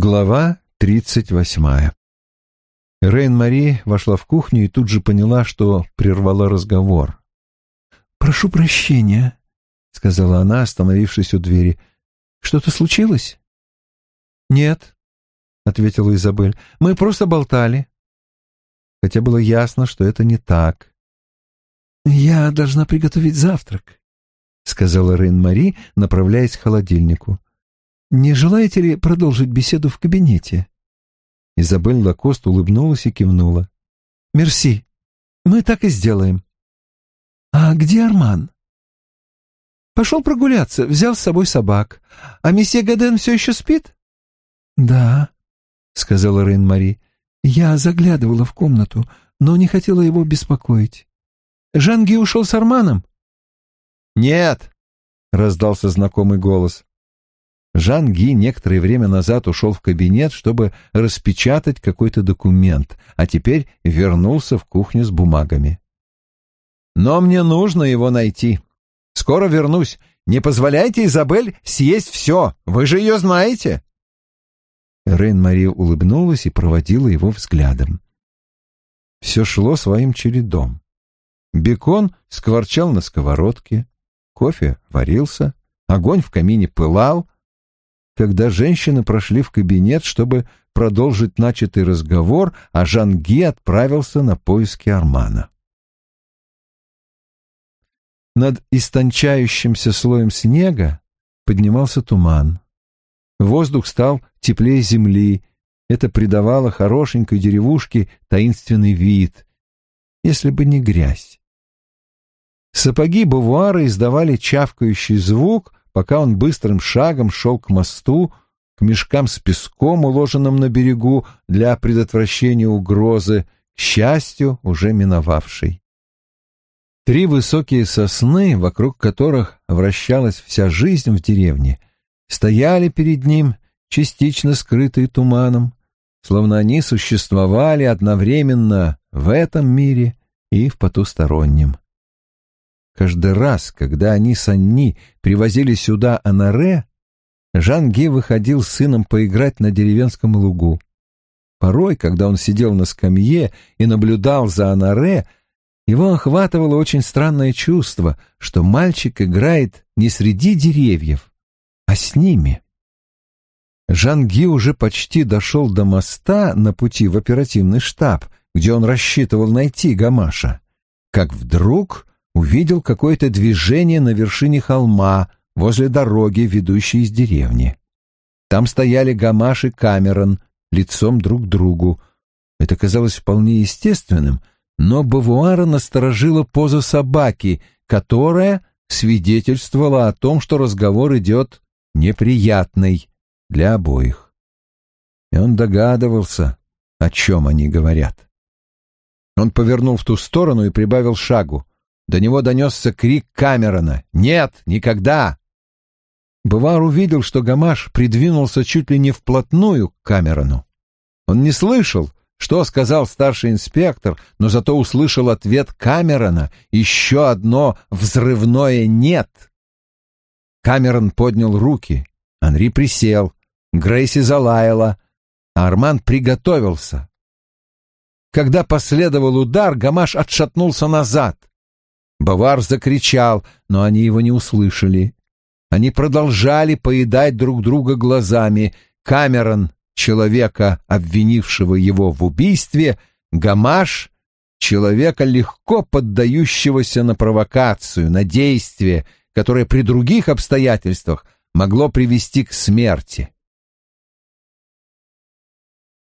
Глава тридцать восьмая Рейн-Мари вошла в кухню и тут же поняла, что прервала разговор. «Прошу прощения», — сказала она, остановившись у двери. «Что-то случилось?» «Нет», — ответила Изабель, — «мы просто болтали». Хотя было ясно, что это не так. «Я должна приготовить завтрак», — сказала Рейн-Мари, направляясь к холодильнику. «Не желаете ли продолжить беседу в кабинете?» Изабель Лакост улыбнулась и кивнула. «Мерси. Мы так и сделаем». «А где Арман?» «Пошел прогуляться, взял с собой собак. А месье Гаден все еще спит?» «Да», — сказала Рейн-Мари. «Я заглядывала в комнату, но не хотела его беспокоить. Жанги ушел с Арманом?» «Нет», — раздался знакомый голос. Жан Ги некоторое время назад ушел в кабинет, чтобы распечатать какой-то документ, а теперь вернулся в кухню с бумагами. «Но мне нужно его найти. Скоро вернусь. Не позволяйте Изабель съесть все. Вы же ее знаете». Рейн-Мария улыбнулась и проводила его взглядом. Все шло своим чередом. Бекон скворчал на сковородке, кофе варился, огонь в камине пылал, когда женщины прошли в кабинет, чтобы продолжить начатый разговор, а Жанги отправился на поиски Армана. Над истончающимся слоем снега поднимался туман. Воздух стал теплее земли. Это придавало хорошенькой деревушке таинственный вид, если бы не грязь. Сапоги Бувуара издавали чавкающий звук, пока он быстрым шагом шел к мосту, к мешкам с песком, уложенным на берегу для предотвращения угрозы, счастью, уже миновавшей. Три высокие сосны, вокруг которых вращалась вся жизнь в деревне, стояли перед ним, частично скрытые туманом, словно они существовали одновременно в этом мире и в потустороннем. Каждый раз, когда они с Анни привозили сюда Анаре, Жан-Ги выходил с сыном поиграть на деревенском лугу. Порой, когда он сидел на скамье и наблюдал за Анаре, его охватывало очень странное чувство, что мальчик играет не среди деревьев, а с ними. Жан-Ги уже почти дошел до моста на пути в оперативный штаб, где он рассчитывал найти Гамаша, как вдруг увидел какое-то движение на вершине холма возле дороги, ведущей из деревни. Там стояли Гамаш и Камерон лицом друг к другу. Это казалось вполне естественным, но Бавуара насторожила поза собаки, которая свидетельствовала о том, что разговор идет неприятный для обоих. И он догадывался, о чем они говорят. Он повернул в ту сторону и прибавил шагу. До него донесся крик Камерона «Нет, никогда!». Бувар увидел, что Гамаш придвинулся чуть ли не вплотную к Камерону. Он не слышал, что сказал старший инспектор, но зато услышал ответ Камерона «Еще одно взрывное нет!». Камерон поднял руки, Анри присел, Грейси залаяла, а Арман приготовился. Когда последовал удар, Гамаш отшатнулся назад. Бавар закричал, но они его не услышали. Они продолжали поедать друг друга глазами. Камерон, человека, обвинившего его в убийстве, Гамаш, человека, легко поддающегося на провокацию, на действие, которое при других обстоятельствах могло привести к смерти.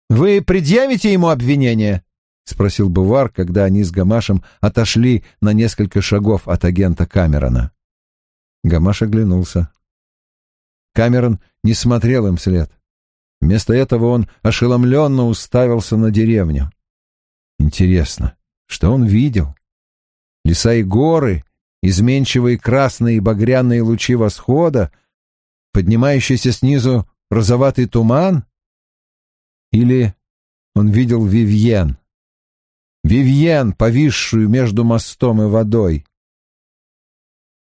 «Вы предъявите ему обвинение?» — спросил Бувар, когда они с Гамашем отошли на несколько шагов от агента Камерона. Гамаш оглянулся. Камерон не смотрел им вслед. Вместо этого он ошеломленно уставился на деревню. Интересно, что он видел? Леса и горы, изменчивые красные и багряные лучи восхода, поднимающийся снизу розоватый туман? Или он видел Вивьен? Вивьен, повисшую между мостом и водой.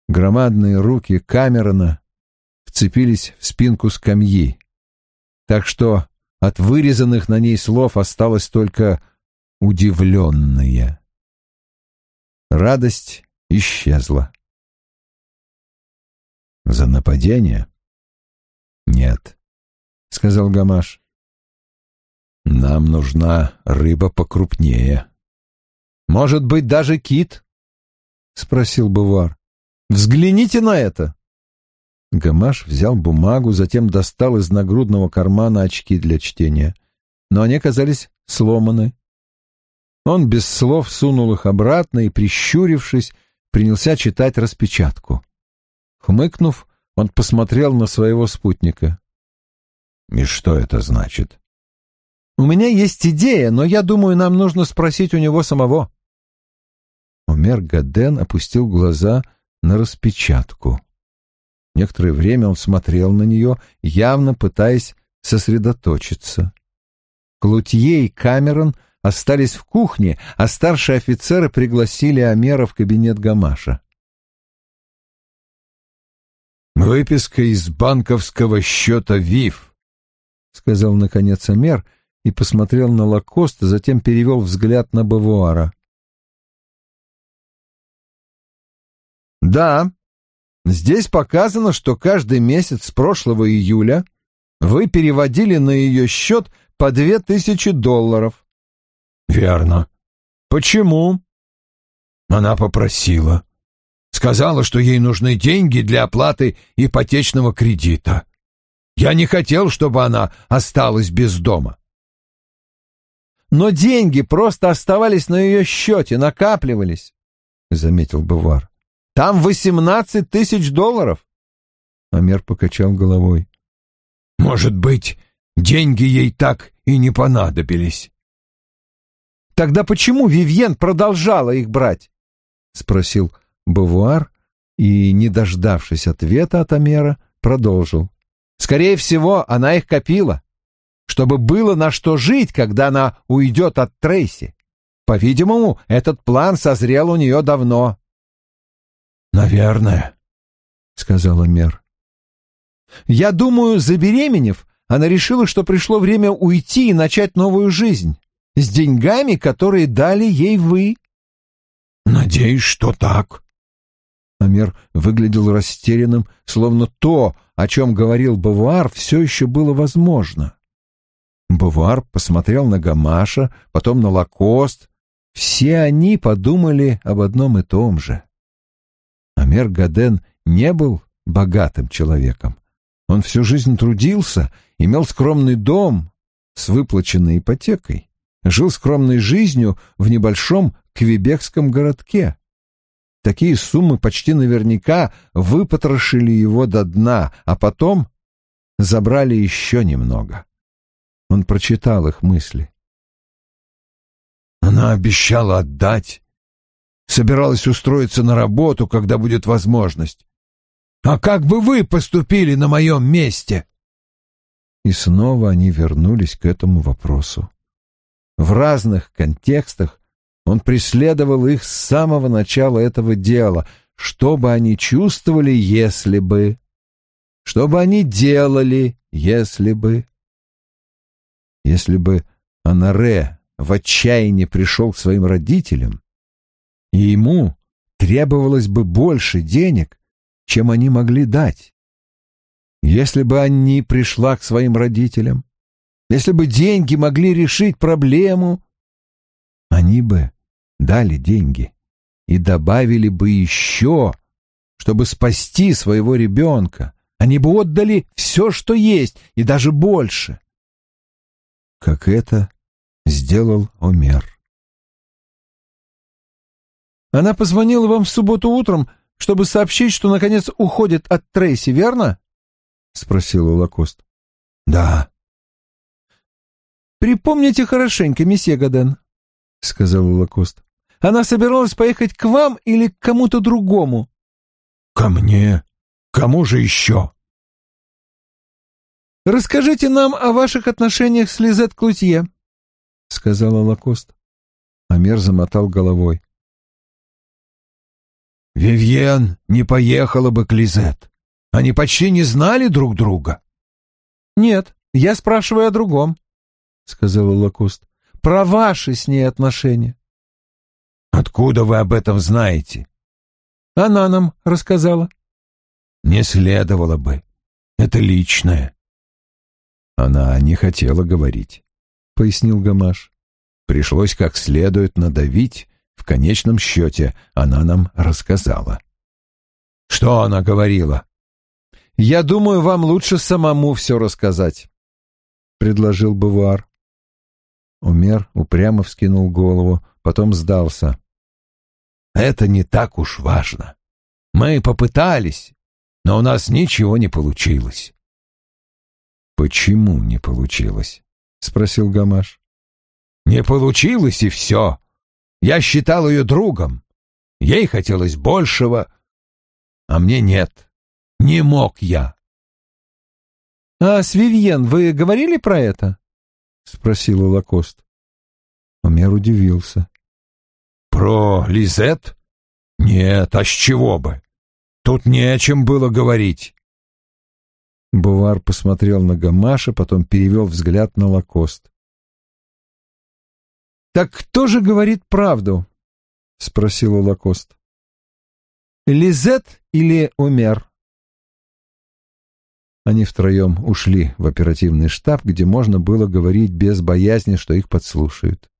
Громадные руки Камерона вцепились в спинку скамьи. так что от вырезанных на ней слов осталось только удивленное. Радость исчезла. «За нападение?» «Нет», — сказал Гамаш. «Нам нужна рыба покрупнее». «Может быть, даже кит?» — спросил Бувар. «Взгляните на это!» Гамаш взял бумагу, затем достал из нагрудного кармана очки для чтения. Но они оказались сломаны. Он без слов сунул их обратно и, прищурившись, принялся читать распечатку. Хмыкнув, он посмотрел на своего спутника. «И что это значит?» «У меня есть идея, но я думаю, нам нужно спросить у него самого». Умер Гаден опустил глаза на распечатку. Некоторое время он смотрел на нее, явно пытаясь сосредоточиться. Клутье и Камерон остались в кухне, а старшие офицеры пригласили Амера в кабинет Гамаша. «Выписка из банковского счета ВИФ», — сказал наконец Амер и посмотрел на Лакоста, затем перевел взгляд на Бавуара. «Да, Здесь показано, что каждый месяц с прошлого июля вы переводили на ее счет по две тысячи долларов. Верно. Почему? Она попросила. Сказала, что ей нужны деньги для оплаты ипотечного кредита. Я не хотел, чтобы она осталась без дома. Но деньги просто оставались на ее счете, накапливались, — заметил Бувар. Там восемнадцать тысяч долларов. Амер покачал головой. Может быть, деньги ей так и не понадобились. Тогда почему Вивьен продолжала их брать? Спросил Бавуар и, не дождавшись ответа от Амера, продолжил. Скорее всего, она их копила, чтобы было на что жить, когда она уйдет от Трейси. По-видимому, этот план созрел у нее давно. «Наверное», — сказала Мер. «Я думаю, забеременев, она решила, что пришло время уйти и начать новую жизнь. С деньгами, которые дали ей вы». «Надеюсь, что так». Амер выглядел растерянным, словно то, о чем говорил Бавуар, все еще было возможно. Бавуар посмотрел на Гамаша, потом на Лакост. Все они подумали об одном и том же. Амер Гаден не был богатым человеком. Он всю жизнь трудился, имел скромный дом с выплаченной ипотекой, жил скромной жизнью в небольшом квебекском городке. Такие суммы почти наверняка выпотрошили его до дна, а потом забрали еще немного. Он прочитал их мысли. Она обещала отдать собиралась устроиться на работу, когда будет возможность. А как бы вы поступили на моем месте?» И снова они вернулись к этому вопросу. В разных контекстах он преследовал их с самого начала этого дела, что бы они чувствовали, если бы... Что бы они делали, если бы... Если бы Анаре в отчаянии пришел к своим родителям, и ему требовалось бы больше денег, чем они могли дать. Если бы Анни пришла к своим родителям, если бы деньги могли решить проблему, они бы дали деньги и добавили бы еще, чтобы спасти своего ребенка. Они бы отдали все, что есть, и даже больше. Как это сделал Омер. Она позвонила вам в субботу утром, чтобы сообщить, что наконец уходит от Трейси, верно? спросил Лакост. Да. Припомните хорошенько, месье Гаден, сказал Лакост. Она собиралась поехать к вам или к кому-то другому? Ко мне. Кому же еще? Расскажите нам о ваших отношениях с Лизет Клутье, сказала Лакост. Амер замотал головой. Вивьен не поехала бы к Лизет. Они почти не знали друг друга. Нет, Я спрашиваю о другом, — сказала Лакост. Про ваши с ней отношения. Откуда вы об этом знаете? Она нам рассказала. Не следовало бы. Это личное. Она не хотела говорить, — пояснил Гамаш. Пришлось как следует надавить. В конечном счете она нам рассказала. Что она говорила? Я думаю, вам лучше самому все рассказать, — предложил Бавуар. Умер упрямо вскинул голову, потом сдался. Это не так уж важно. Мы попытались, но у нас ничего не получилось. Почему не получилось? спросил Гамаш. Не получилось и все. Я считал ее другом. Ей хотелось большего, а мне нет. Не мог я. — А с Вивьен вы говорили про это? — спросила Лакост. Умер удивился. — Про Лизет? Нет, а с чего бы? Тут не о чем было говорить. Бувар посмотрел на Гамаша, потом перевел взгляд на Лакост. «Так кто же говорит правду?» — спросила Лакост. «Лизет или Умер?» Они втроем ушли в оперативный штаб, где можно было говорить без боязни, что их подслушают.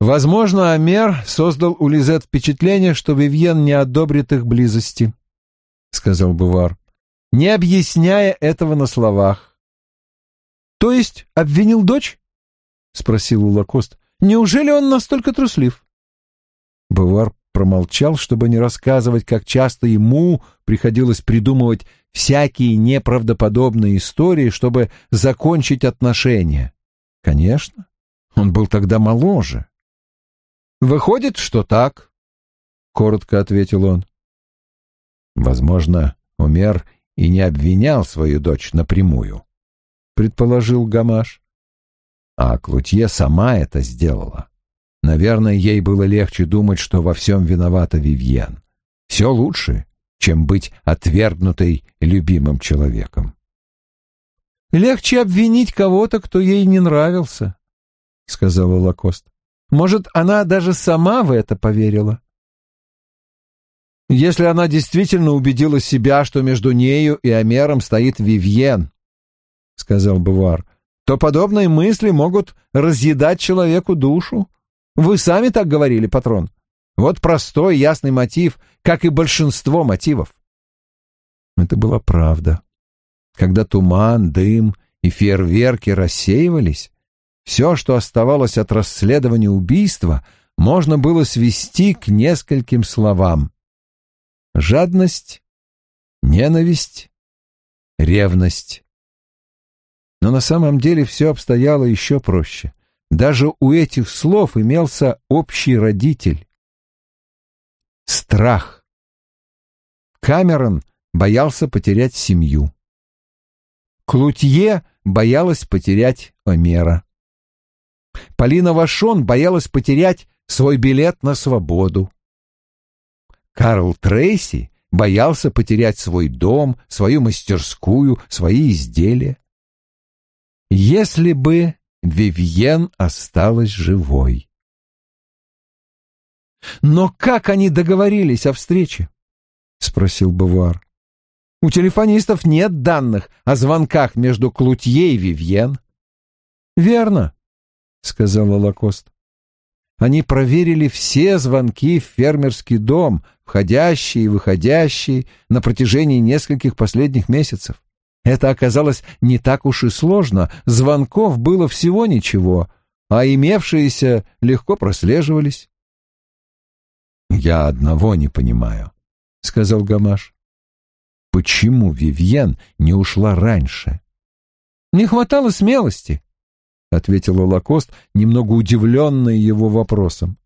Возможно, Амер создал у Лизет впечатление, что Вивьен не одобрит их близости. — сказал Бувар, — не объясняя этого на словах. — То есть обвинил дочь? — спросил Лакост. — Неужели он настолько труслив? Бувар промолчал, чтобы не рассказывать, как часто ему приходилось придумывать всякие неправдоподобные истории, чтобы закончить отношения. Конечно, он был тогда моложе. «Выходит, что так», — коротко ответил он. Возможно, Умер и не обвинял свою дочь напрямую, предположил Гамаш. А Клутье сама это сделала. Наверное, ей было легче думать, что во всем виновата Вивьен. Все лучше, чем быть отвергнутой любимым человеком. «Легче обвинить кого-то, кто ей не нравился», — сказала Лакост. «Может, она даже сама в это поверила?» если она действительно убедила себя, что между нею и Амером стоит Вивьен, — сказал Бувар, — то подобные мысли могут разъедать человеку душу. Вы сами так говорили, патрон. Вот простой, ясный мотив, как и большинство мотивов. Это была правда. Когда туман, дым и фейерверки рассеивались, все, что оставалось от расследования убийства, можно было свести к нескольким словам жадность, ненависть, ревность. Но на самом деле все обстояло еще проще. Даже у этих слов имелся общий родитель. Страх. Камерон боялся потерять семью. Клутье боялась потерять Омера. Полина Вашон боялась потерять свой билет на свободу. Карл Трейси боялся потерять свой дом, свою мастерскую, свои изделия. Если бы Вивьен осталась живой. «Но как они договорились о встрече?» — спросил Бавуар. «У телефонистов нет данных о звонках между Клутье и Вивьен». «Верно», — сказала Лакост. Они проверили все звонки в фермерский дом, входящие и выходящие, на протяжении нескольких последних месяцев. Это оказалось не так уж и сложно, звонков было всего ничего, а имевшиеся легко прослеживались. «Я одного не понимаю», — сказал Гамаш. «Почему Вивьен не ушла раньше?» «Не хватало смелости», — ответила Лакост, немного удивленная его вопросом.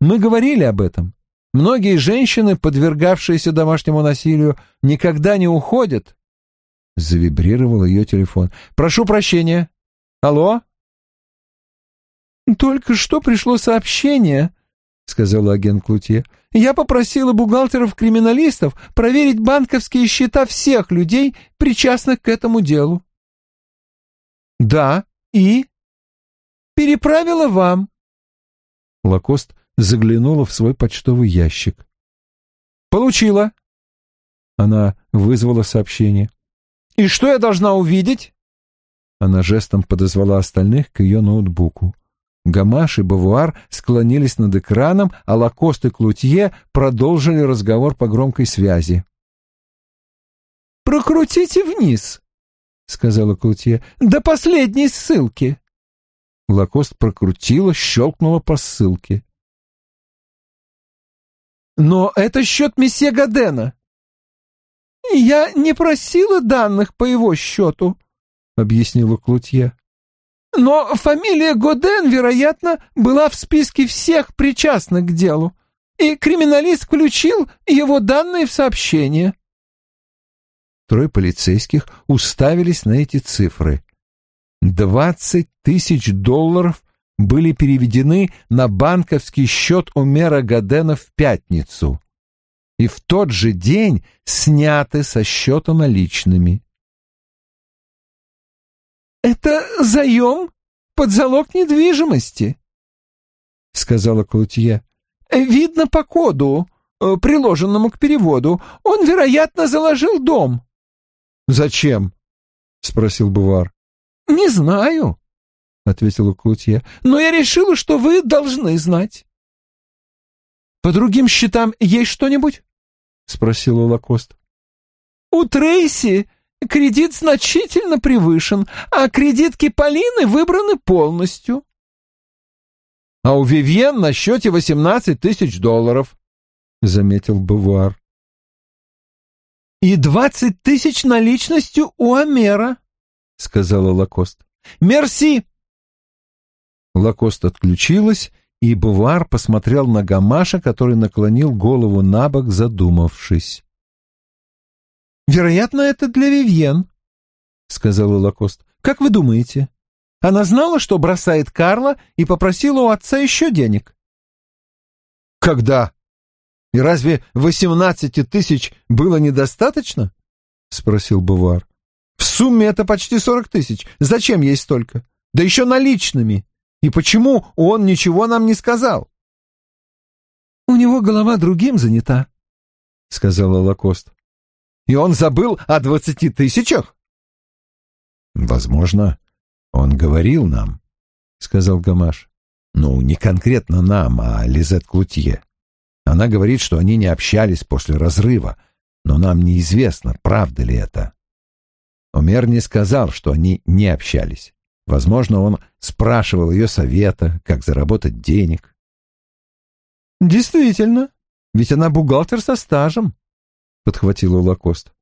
«Мы говорили об этом. Многие женщины, подвергавшиеся домашнему насилию, никогда не уходят». Завибрировал ее телефон. «Прошу прощения. Алло?» «Только что пришло сообщение», — сказала агент Клутье. «Я попросила бухгалтеров-криминалистов проверить банковские счета всех людей, причастных к этому делу». Да, и? Переправила вам. Лакост заглянула в свой почтовый ящик. Получила. Она вызвала сообщение. И что я должна увидеть? Она жестом подозвала остальных к ее ноутбуку. Гамаш и Бавуар склонились над экраном, а Лакост и Клутье продолжили разговор по громкой связи. «Прокрутите вниз», — сказала Клутье, — «до последней ссылки». Лакост прокрутила, щелкнула по ссылке. «Но это счет месье Гадена». «Я не просила данных по его счету», — объяснила Клутье. Но фамилия Годен, вероятно, была в списке всех причастных к делу, и криминалист включил его данные в сообщение. Трое полицейских уставились на эти цифры. Двадцать тысяч долларов были переведены на банковский счет Умера Гадена в пятницу и в тот же день сняты со счета наличными. «Это заем под залог недвижимости», — сказала Клутье. «Видно по коду, э, приложенному к переводу. Он, вероятно, заложил дом». «Зачем?» — спросил Бувар. «Не знаю», — ответила Клутье, — «но я решила, что вы должны знать». «По другим счетам есть что-нибудь?» — спросила Лакост. «У Трейси Кредит значительно превышен, а кредитки Полины выбраны полностью. А у Вивьен на счете восемнадцать тысяч долларов, — заметил Бувар. И двадцать тысяч наличностью у Амера, — сказала Лакост. Мерси! Лакост отключилась, и Бувар посмотрел на Гамаша, который наклонил голову на бок, задумавшись. «Вероятно, это для Вивьен», — сказала Лакост. «Как вы думаете? Она знала, что бросает Карла, и попросила у отца еще денег?» «Когда? И разве восемнадцати тысяч было недостаточно?» — спросил Бувар. «В сумме это почти сорок тысяч. Зачем ей столько? Да еще наличными. И почему он ничего нам не сказал?» «У него голова другим занята», — сказала Лакост и он забыл о двадцати тысячах? Возможно, он говорил нам, сказал Гамаш. Ну, не конкретно нам, а Лизет Клутье. Она говорит, что они не общались после разрыва, но нам неизвестно, правда ли это. Омер не сказал, что они не общались. Возможно, он спрашивал ее совета, как заработать денег. «Действительно, ведь она бухгалтер со стажем», — подхватила Лакост.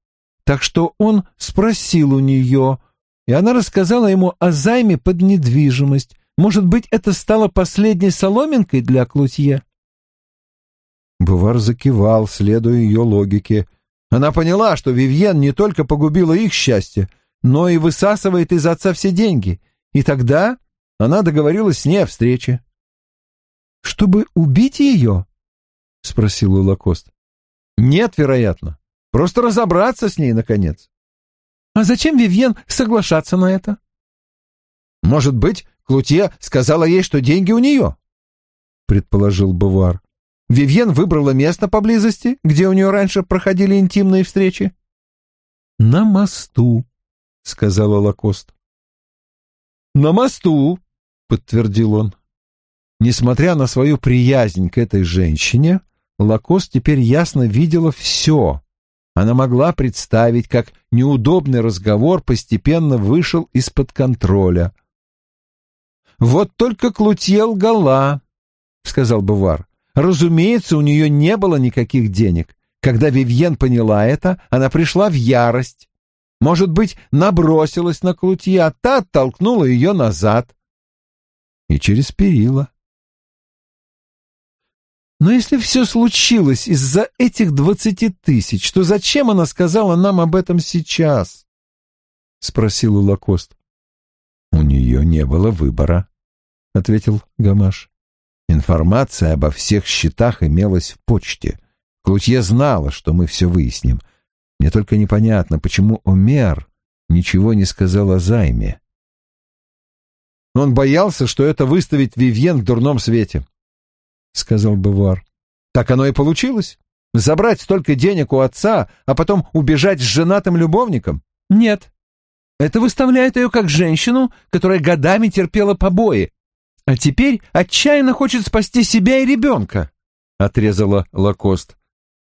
Так что он спросил у нее, и она рассказала ему о займе под недвижимость. Может быть, это стало последней соломинкой для Клутье? Бувар закивал, следуя ее логике. Она поняла, что Вивьен не только погубила их счастье, но и высасывает из отца все деньги. И тогда она договорилась с ней о встрече. «Чтобы убить ее?» — спросил Лакост. Нет, вероятно. Просто разобраться с ней, наконец. А зачем Вивьен соглашаться на это? Может быть, Клутье сказала ей, что деньги у нее, предположил Бувар. Вивьен выбрала место поблизости, где у нее раньше проходили интимные встречи. На мосту, сказала Лакост. На мосту, подтвердил он. Несмотря на свою приязнь к этой женщине, Лакос теперь ясно видела все. Она могла представить, как неудобный разговор постепенно вышел из-под контроля. «Вот только Клутье лгала», — сказал Бувар. «Разумеется, у нее не было никаких денег. Когда Вивьен поняла это, она пришла в ярость. Может быть, набросилась на Клутье, а та оттолкнула ее назад. И через перила. Но если все случилось из-за этих двадцати тысяч, то зачем она сказала нам об этом сейчас? — спросил Лакост. — У нее не было выбора, — ответил Гамаш. Информация обо всех счетах имелась в почте. Клутье знала, что мы все выясним. Мне только непонятно, почему Омер ничего не сказал о займе. Он боялся, что это выставит Вивьен в дурном свете, — сказал Бавуар. Так оно и получилось. Забрать столько денег у отца, а потом убежать с женатым любовником? Нет. Это выставляет ее как женщину, которая годами терпела побои, а теперь отчаянно хочет спасти себя и ребенка, — отрезала Лакост.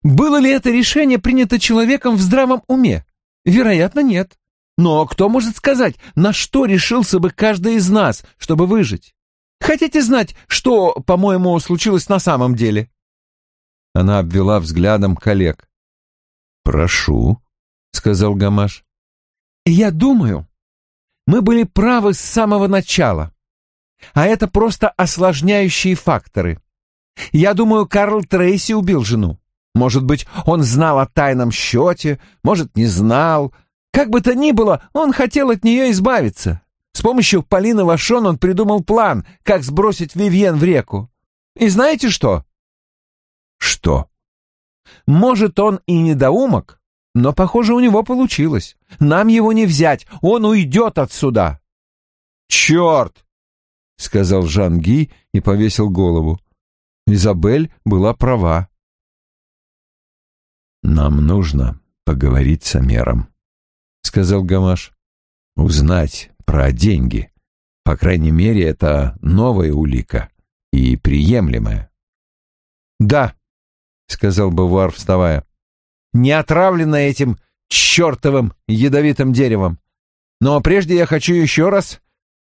Было ли это решение принято человеком в здравом уме? Вероятно, нет. Но кто может сказать, на что решился бы каждый из нас, чтобы выжить? Хотите знать, что, по-моему, случилось на самом деле? Она обвела взглядом коллег. «Прошу», — сказал Гамаш. «Я думаю, мы были правы с самого начала. А это просто осложняющие факторы. Я думаю, Карл Трейси убил жену. Может быть, он знал о тайном счете, может, не знал. Как бы то ни было, он хотел от нее избавиться. С помощью Полины Вашон он придумал план, как сбросить Вивьен в реку. И знаете что? Что? Может, он и недоумок, но, похоже, у него получилось. Нам его не взять, он уйдет отсюда. «Черт!» — сказал Жан Ги и повесил голову. Изабель была права. «Нам нужно поговорить с Амером», — сказал Гамаш. «Узнать про деньги. По крайней мере, это новая улика и приемлемая». «Да», — сказал Бавуар, вставая, — «не отравленная этим чертовым ядовитым деревом. Но прежде я хочу еще раз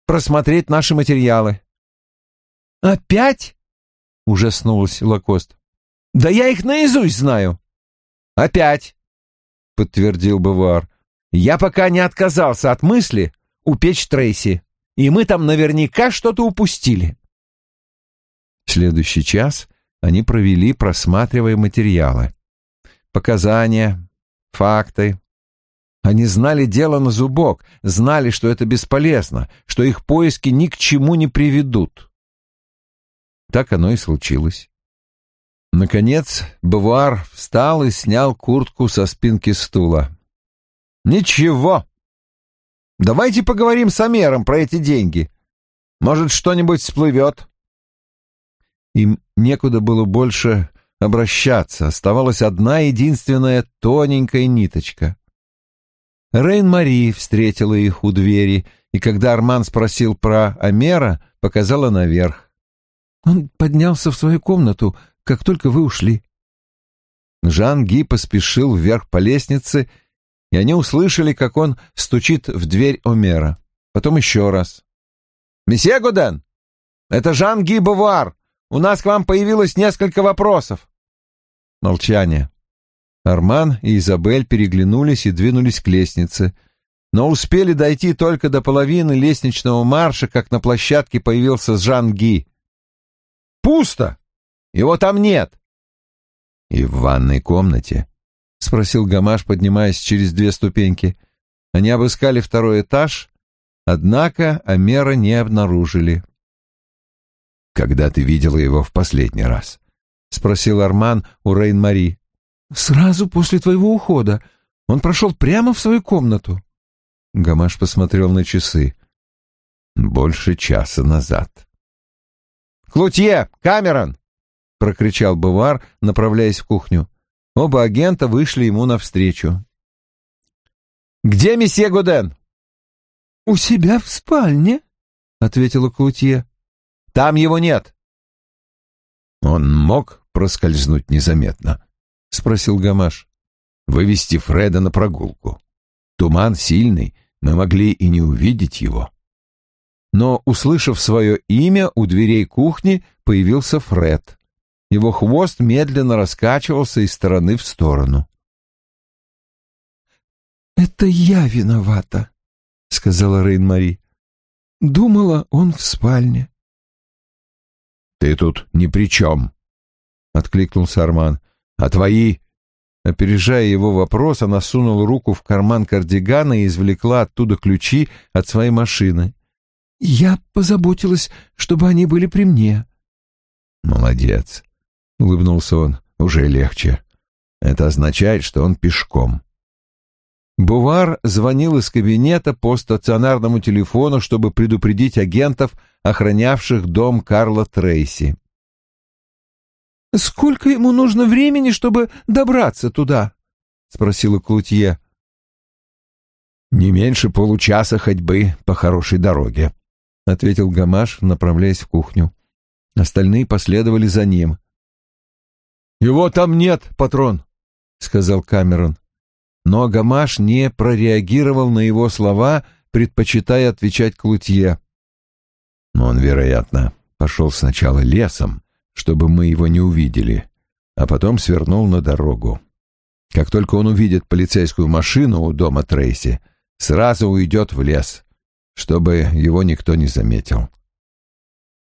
просмотреть наши материалы». «Опять?» — ужаснулась Лакост. «Да я их наизусть знаю». «Опять», — подтвердил Бавуар. «Я пока не отказался от мысли упечь Трейси, и мы там наверняка что-то упустили». Следующий час они провели, просматривая материалы. Показания, факты. Они знали дело на зубок, знали, что это бесполезно, что их поиски ни к чему не приведут. Так оно и случилось. Наконец, Бавуар встал и снял куртку со спинки стула. «Ничего. Давайте поговорим с Амером про эти деньги. Может, что-нибудь всплывет». Им некуда было больше обращаться, оставалась одна единственная тоненькая ниточка. Рейн-Мари встретила их у двери, и когда Арман спросил про Амера, показала наверх. «Он поднялся в свою комнату, как только вы ушли». Жан Ги поспешил вверх по лестнице, и они услышали, как он стучит в дверь Омера. Потом еще раз. «Месье Гуден, это Жан Ги Бавуар. У нас к вам появилось несколько вопросов». Молчание. Арман и Изабель переглянулись и двинулись к лестнице, но успели дойти только до половины лестничного марша, как на площадке появился Жан Ги. «Пусто! Его там нет!» «И в ванной комнате?» — спросил Гамаш, поднимаясь через две ступеньки. Они обыскали второй этаж, однако Амера не обнаружили когда ты видела его в последний раз?» — спросил Арман у Рейн-Мари. «Сразу после твоего ухода. Он прошел прямо в свою комнату». Гамаш посмотрел на часы. «Больше часа назад». «Клутье! Камерон!» — прокричал Бувар, направляясь в кухню. Оба агента вышли ему навстречу. «Где месье Гуден?» «У себя в спальне», — ответила Клутье. Там его нет. Он мог проскользнуть незаметно? Спросил Гамаш. Вывести Фреда на прогулку. Туман сильный, мы могли и не увидеть его. Но, услышав свое имя, у дверей кухни появился Фред. Его хвост медленно раскачивался из стороны в сторону. «Это я виновата», — сказала Рейн-Мари. «Думала, он в спальне». «Ты тут ни при чем», — откликнулся Арман. «А твои...» Опережая его вопрос, она сунула руку в карман кардигана и извлекла оттуда ключи от своей машины. «Я позаботилась, чтобы они были при мне». «Молодец», — улыбнулся он, — «уже легче. Это означает, что он пешком». Бувар звонил из кабинета по стационарному телефону, чтобы предупредить агентов, охранявших дом Карла Трейси. «Сколько ему нужно времени, чтобы добраться туда?» — спросила Клутье. «Не меньше получаса ходьбы по хорошей дороге», — ответил Гамаш, направляясь в кухню. Остальные последовали за ним. «Его там нет, патрон», — сказал Камерон. Но Гамаш не прореагировал на его слова, предпочитая отвечать Клутье. «Он, вероятно, пошел сначала лесом, чтобы мы его не увидели, а потом свернул на дорогу. Как только он увидит полицейскую машину у дома Трейси, сразу уйдет в лес, чтобы его никто не заметил.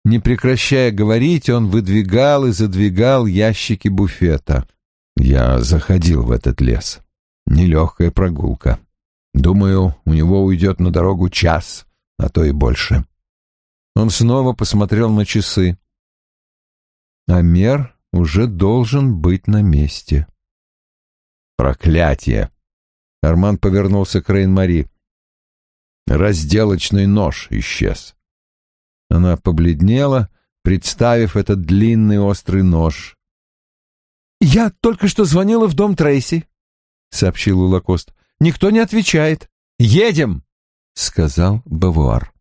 Не прекращая говорить, он выдвигал и задвигал ящики буфета. Я заходил в этот лес. Нелегкая прогулка. Думаю, у него уйдет на дорогу час, а то и больше. Он снова посмотрел на часы. Амер уже должен быть на месте. Проклятие! Арман повернулся к Рейн-Мари. Разделочный нож исчез. Она побледнела, представив этот длинный острый нож. «Я только что звонила в дом Трейси», — сообщил Лакост. «Никто не отвечает. Едем!» — сказал Бавуар.